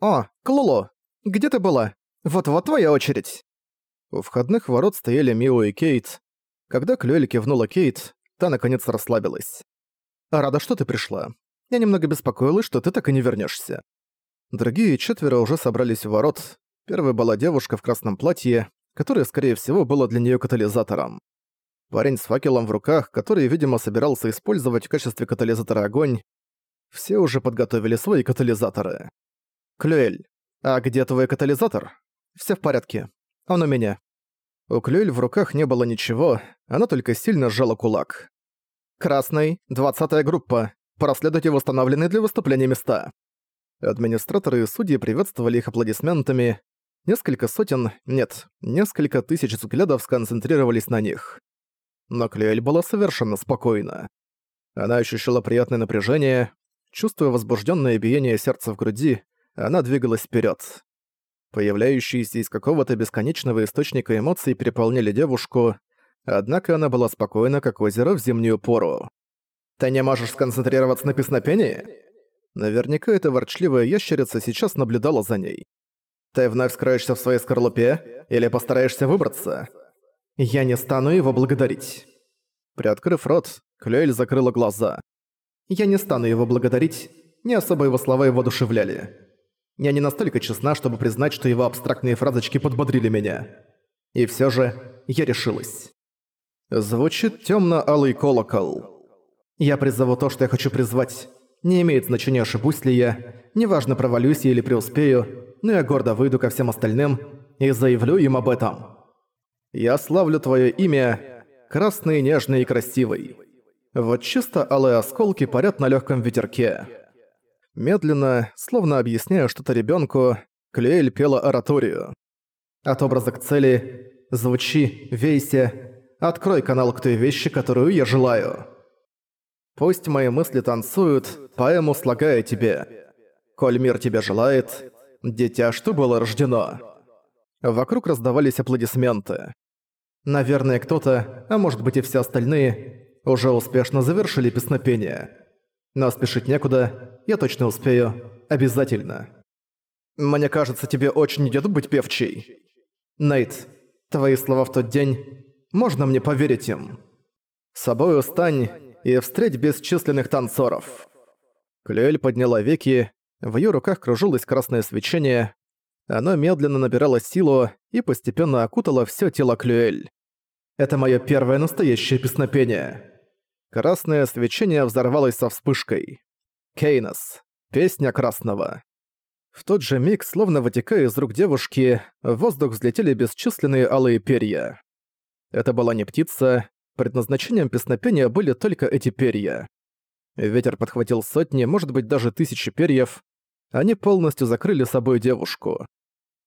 «О, Клуло, где ты была? Вот-вот твоя очередь!» У входных ворот стояли Мио и Кейт. Когда Клюэль кивнула Кейт, та наконец расслабилась. «Рада, что ты пришла. Я немного беспокоилась, что ты так и не вернешься. Другие четверо уже собрались у ворот. Первой была девушка в красном платье, которое, скорее всего, было для нее катализатором. Парень с факелом в руках, который, видимо, собирался использовать в качестве катализатора огонь. Все уже подготовили свои катализаторы. «Клюэль, а где твой катализатор?» Все в порядке. Он у меня». У Клюэль в руках не было ничего, она только сильно сжала кулак. «Красный, двадцатая группа. Проследуйте восстановленные для выступления места». Администраторы и судьи приветствовали их аплодисментами. Несколько сотен, нет, несколько тысяч взглядов сконцентрировались на них. Но Клюэль была совершенно спокойна. Она ощущала приятное напряжение, чувствуя возбужденное биение сердца в груди, она двигалась вперед. Появляющиеся из какого-то бесконечного источника эмоций переполняли девушку, однако она была спокойна, как озеро в зимнюю пору. «Ты не можешь сконцентрироваться на песнопении?» Наверняка эта ворчливая ящерица сейчас наблюдала за ней. «Ты вновь скроешься в своей скорлупе или постараешься выбраться?» «Я не стану его благодарить». Приоткрыв рот, Клюэль закрыла глаза. «Я не стану его благодарить, не особо его слова его одушевляли. Я не настолько честна, чтобы признать, что его абстрактные фразочки подбодрили меня. И все же я решилась. Звучит темно-алый колокол. Я призову то, что я хочу призвать. Не имеет значения, ошибусь ли я, неважно, провалюсь я или преуспею, но я гордо выйду ко всем остальным и заявлю им об этом. Я славлю твое имя, красный, нежный и красивый. Вот чисто алые осколки парят на легком ветерке. Медленно, словно объясняя что-то ребенку, Клюэль пела ораторию. От образа к цели «Звучи, вейся, открой канал к той вещи, которую я желаю». Пусть мои мысли танцуют, поэму слагая тебе. Коль мир тебя желает, дитя, что было рождено. Вокруг раздавались аплодисменты. Наверное, кто-то, а может быть и все остальные, уже успешно завершили песнопение. Но спешить некуда, я точно успею. Обязательно. Мне кажется, тебе очень идёт быть певчей. Нейт, твои слова в тот день, можно мне поверить им? Собою стань и встреть бесчисленных танцоров. Клюэль подняла веки, в её руках кружилось красное свечение, оно медленно набирало силу и постепенно окутало всё тело Клюэль. Это моё первое настоящее песнопение. Красное свечение взорвалось со вспышкой. Кейнос. Песня Красного. В тот же миг, словно вытекая из рук девушки, в воздух взлетели бесчисленные алые перья. Это была не птица, предназначением песнопения были только эти перья. Ветер подхватил сотни, может быть даже тысячи перьев. Они полностью закрыли собой девушку.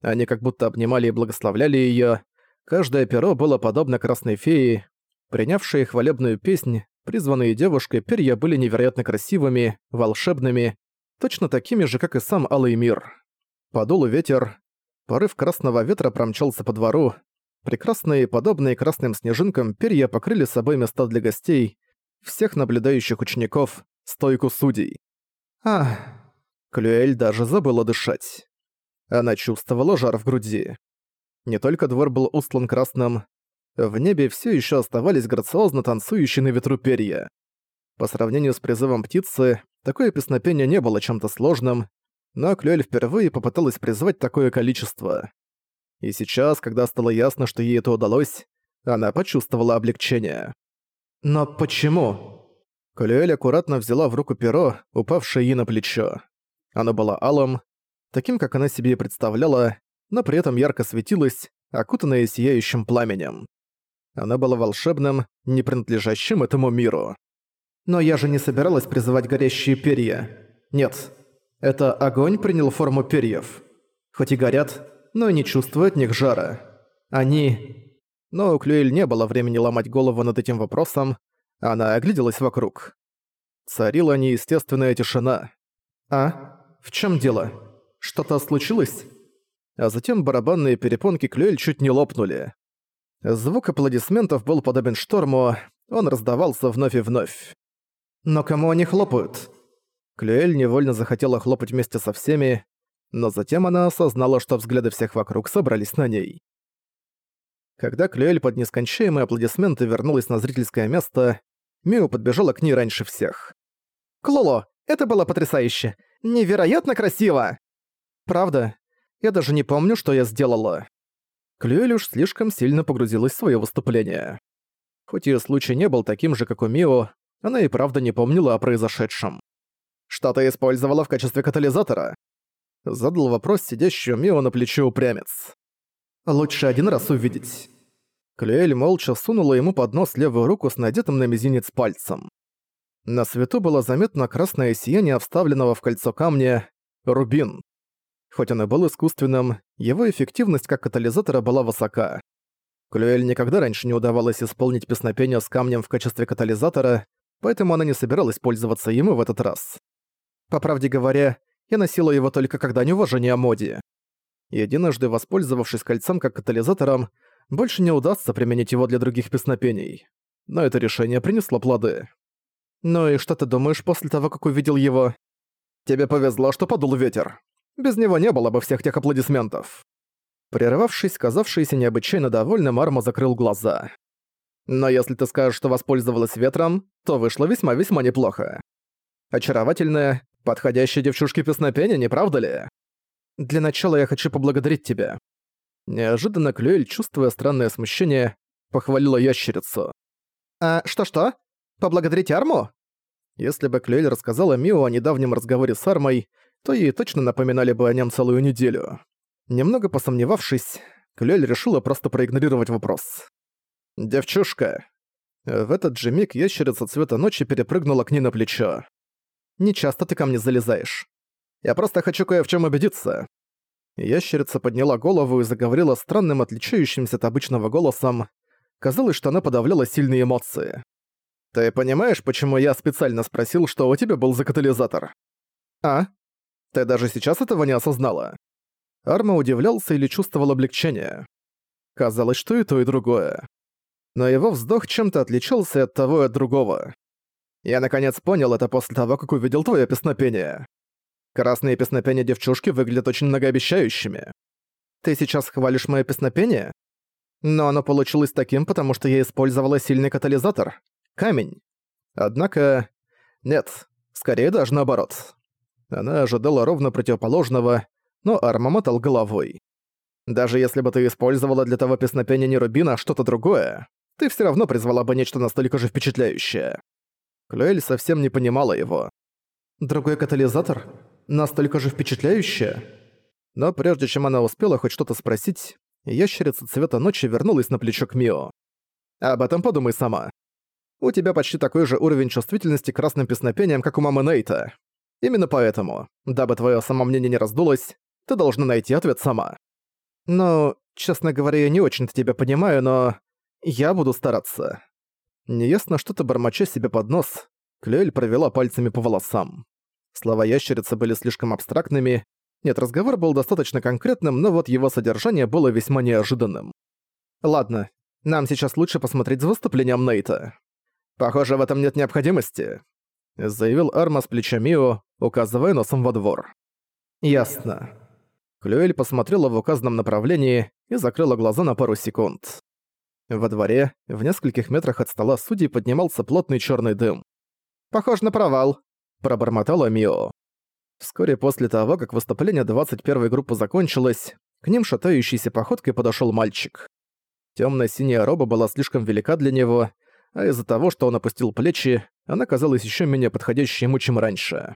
Они как будто обнимали и благословляли её. Каждое перо было подобно красной фее, принявшей хвалебную песнь, Призванные девушкой перья были невероятно красивыми, волшебными, точно такими же, как и сам Алый мир. Подул ветер, порыв красного ветра промчался по двору, прекрасные, подобные красным снежинкам, перья покрыли собой места для гостей, всех наблюдающих учеников, стойку судей. Ах, Клюэль даже забыла дышать. Она чувствовала жар в груди. Не только двор был устлан красным, в небе все еще оставались грациозно танцующие на ветру перья. По сравнению с призывом птицы, такое песнопение не было чем-то сложным, но Клюэль впервые попыталась призвать такое количество. И сейчас, когда стало ясно, что ей это удалось, она почувствовала облегчение. «Но почему?» Клюэль аккуратно взяла в руку перо, упавшее ей на плечо. Оно было алым, таким, как она себе и представляла, но при этом ярко светилось, окутанное сияющим пламенем. Она была волшебным, не принадлежащим этому миру. Но я же не собиралась призывать горящие перья. Нет. Это огонь принял форму перьев. Хоть и горят, но не чувствуют них жара. Они... Но у Клюэль не было времени ломать голову над этим вопросом, она огляделась вокруг. Царила неестественная тишина. «А? В чем дело? Что-то случилось?» А затем барабанные перепонки Клюэль чуть не лопнули. Звук аплодисментов был подобен шторму, он раздавался вновь и вновь. Но кому они хлопают? Клюэль невольно захотела хлопать вместе со всеми, но затем она осознала, что взгляды всех вокруг собрались на ней. Когда Клюэль под нескончаемые аплодисменты вернулась на зрительское место, Мио подбежала к ней раньше всех. «Клоло, это было потрясающе! Невероятно красиво!» «Правда? Я даже не помню, что я сделала». Клюэль уж слишком сильно погрузилась в своё выступление. Хоть её случай не был таким же, как у Мио, она и правда не помнила о произошедшем. «Что ты использовала в качестве катализатора?» Задал вопрос сидящий у Мио на плече упрямец. «Лучше один раз увидеть». Клюэль молча сунула ему под нос левую руку с надетым на мизинец пальцем. На свету было заметно красное сияние вставленного в кольцо камня рубин. Хоть он и был искусственным, его эффективность как катализатора была высока. Клюэль никогда раньше не удавалось исполнить песнопение с камнем в качестве катализатора, поэтому она не собиралась пользоваться им в этот раз. По правде говоря, я носила его только когда неуважение моде. Единожды воспользовавшись кольцом как катализатором, больше не удастся применить его для других песнопений. Но это решение принесло плоды. «Ну и что ты думаешь после того, как увидел его?» «Тебе повезло, что подул ветер. Без него не было бы всех тех аплодисментов». Прервавшись, казавшийся необычайно довольным, Арма закрыл глаза. «Но если ты скажешь, что воспользовалась ветром, то вышло весьма-весьма неплохо. Очаровательная, подходящая девчушке песнопение, не правда ли? Для начала я хочу поблагодарить тебя». Неожиданно Клюэль, чувствуя странное смущение, похвалила ящерицу. «А что-что? Поблагодарить Арму?» Если бы Клюэль рассказала Мио о недавнем разговоре с Армой, то ей точно напоминали бы о нем целую неделю. Немного посомневавшись, Клюэль решила просто проигнорировать вопрос. «Девчушка». В этот же миг ящерица цвета ночи перепрыгнула к ней на плечо. «Не часто ты ко мне залезаешь. Я просто хочу кое в чем убедиться». Ящерица подняла голову и заговорила странным, отличающимся от обычного голосом. Казалось, что она подавляла сильные эмоции. «Ты понимаешь, почему я специально спросил, что у тебя был за катализатор?» «А? Ты даже сейчас этого не осознала?» Арма удивлялся или чувствовал облегчение. Казалось, что и то, и другое. Но его вздох чем-то отличался от того и от другого. Я наконец понял это после того, как увидел твое песнопение. Красные песнопения девчушки выглядят очень многообещающими. Ты сейчас хвалишь мое песнопение? Но оно получилось таким, потому что я использовала сильный катализатор — камень. Однако... Нет, скорее даже наоборот. Она ожидала ровно противоположного, но Арма мотал головой. Даже если бы ты использовала для того песнопения не рубина, а что-то другое, ты все равно призвала бы нечто настолько же впечатляющее. Клюэль совсем не понимала его. Другой катализатор? Настолько же впечатляющее? Но прежде чем она успела хоть что-то спросить, ящерица цвета ночи вернулась на плечо к Мио. Об этом подумай сама. У тебя почти такой же уровень чувствительности к красным песнопениям, как у мамы Нейта. Именно поэтому, дабы твое самомнение не раздулось, ты должна найти ответ сама. Ну, честно говоря, я не очень-то тебя понимаю, но... Я буду стараться. Неясно что-то бормоча себе под нос, Клюэль провела пальцами по волосам. Слова ящерицы были слишком абстрактными. Нет, разговор был достаточно конкретным, но вот его содержание было весьма неожиданным. «Ладно, нам сейчас лучше посмотреть за выступлением Нейта. Похоже, в этом нет необходимости», — заявил Арма с плеча Мио, указывая носом во двор. «Ясно». Клюэль посмотрела в указанном направлении и закрыла глаза на пару секунд. Во дворе, в нескольких метрах от стола судей поднимался плотный черный дым. «Похож на провал», — пробормотала Мио. Вскоре после того, как выступление 21-й группы закончилось, к ним шатающейся походкой подошел мальчик. Темно-синяя роба была слишком велика для него, а из-за того, что он опустил плечи, она казалась еще менее подходящей ему, чем раньше.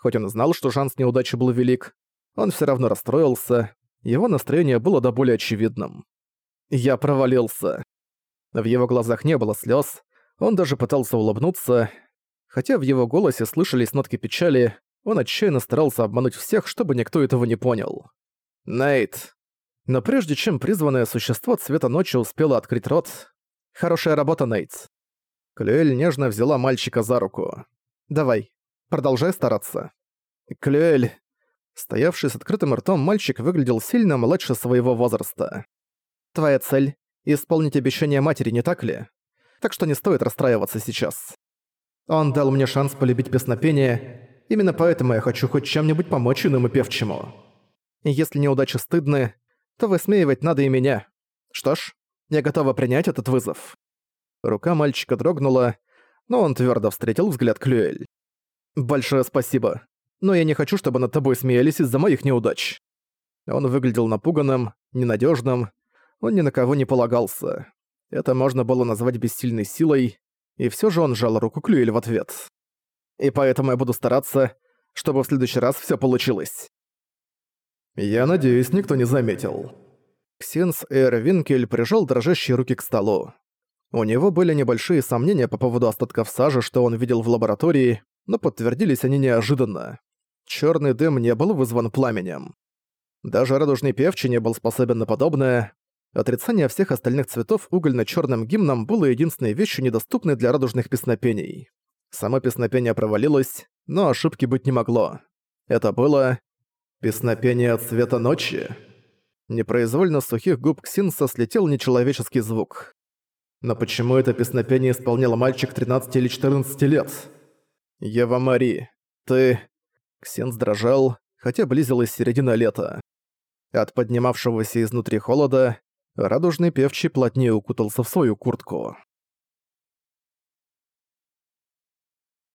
Хоть он знал, что шанс неудачи был велик, он все равно расстроился, его настроение было до более очевидным. «Я провалился». В его глазах не было слез, он даже пытался улыбнуться. Хотя в его голосе слышались нотки печали, он отчаянно старался обмануть всех, чтобы никто этого не понял. «Нейт». Но прежде чем призванное существо цвета ночи успело открыть рот... «Хорошая работа, Нейт». Клюэль нежно взяла мальчика за руку. «Давай, продолжай стараться». «Клюэль...» Стоявший с открытым ртом мальчик выглядел сильно младше своего возраста. «Твоя цель — исполнить обещание матери, не так ли? Так что не стоит расстраиваться сейчас. Он дал мне шанс полюбить песнопение, именно поэтому я хочу хоть чем-нибудь помочь иному певчему. Если неудачи стыдны, то высмеивать надо и меня. Что ж, я готова принять этот вызов». Рука мальчика дрогнула, но он твердо встретил взгляд Клюэль. «Большое спасибо, но я не хочу, чтобы над тобой смеялись из-за моих неудач». Он выглядел напуганным, ненадежным, он ни на кого не полагался. Это можно было назвать бессильной силой, и все же он сжал руку Клюэль в ответ. «И поэтому я буду стараться, чтобы в следующий раз все получилось». «Я надеюсь, никто не заметил». Ксенс Эр Винкель прижал дрожащие руки к столу. У него были небольшие сомнения по поводу остатков сажи, что он видел в лаборатории, но подтвердились они неожиданно. Черный дым не был вызван пламенем. Даже радужный певчий не был способен на подобное. Отрицание всех остальных цветов угольно черным гимном было единственной вещью, недоступной для радужных песнопений. Само песнопение провалилось, но ошибки быть не могло. Это было... «Песнопение цвета ночи». Непроизвольно с сухих губ Ксинса слетел нечеловеческий звук. Но почему это песнопение исполнял мальчик 13 или 14 лет? Ева Мари, ты... Ксенс дрожал, хотя близилась середина лета. От поднимавшегося изнутри холода радужный певчий плотнее укутался в свою куртку.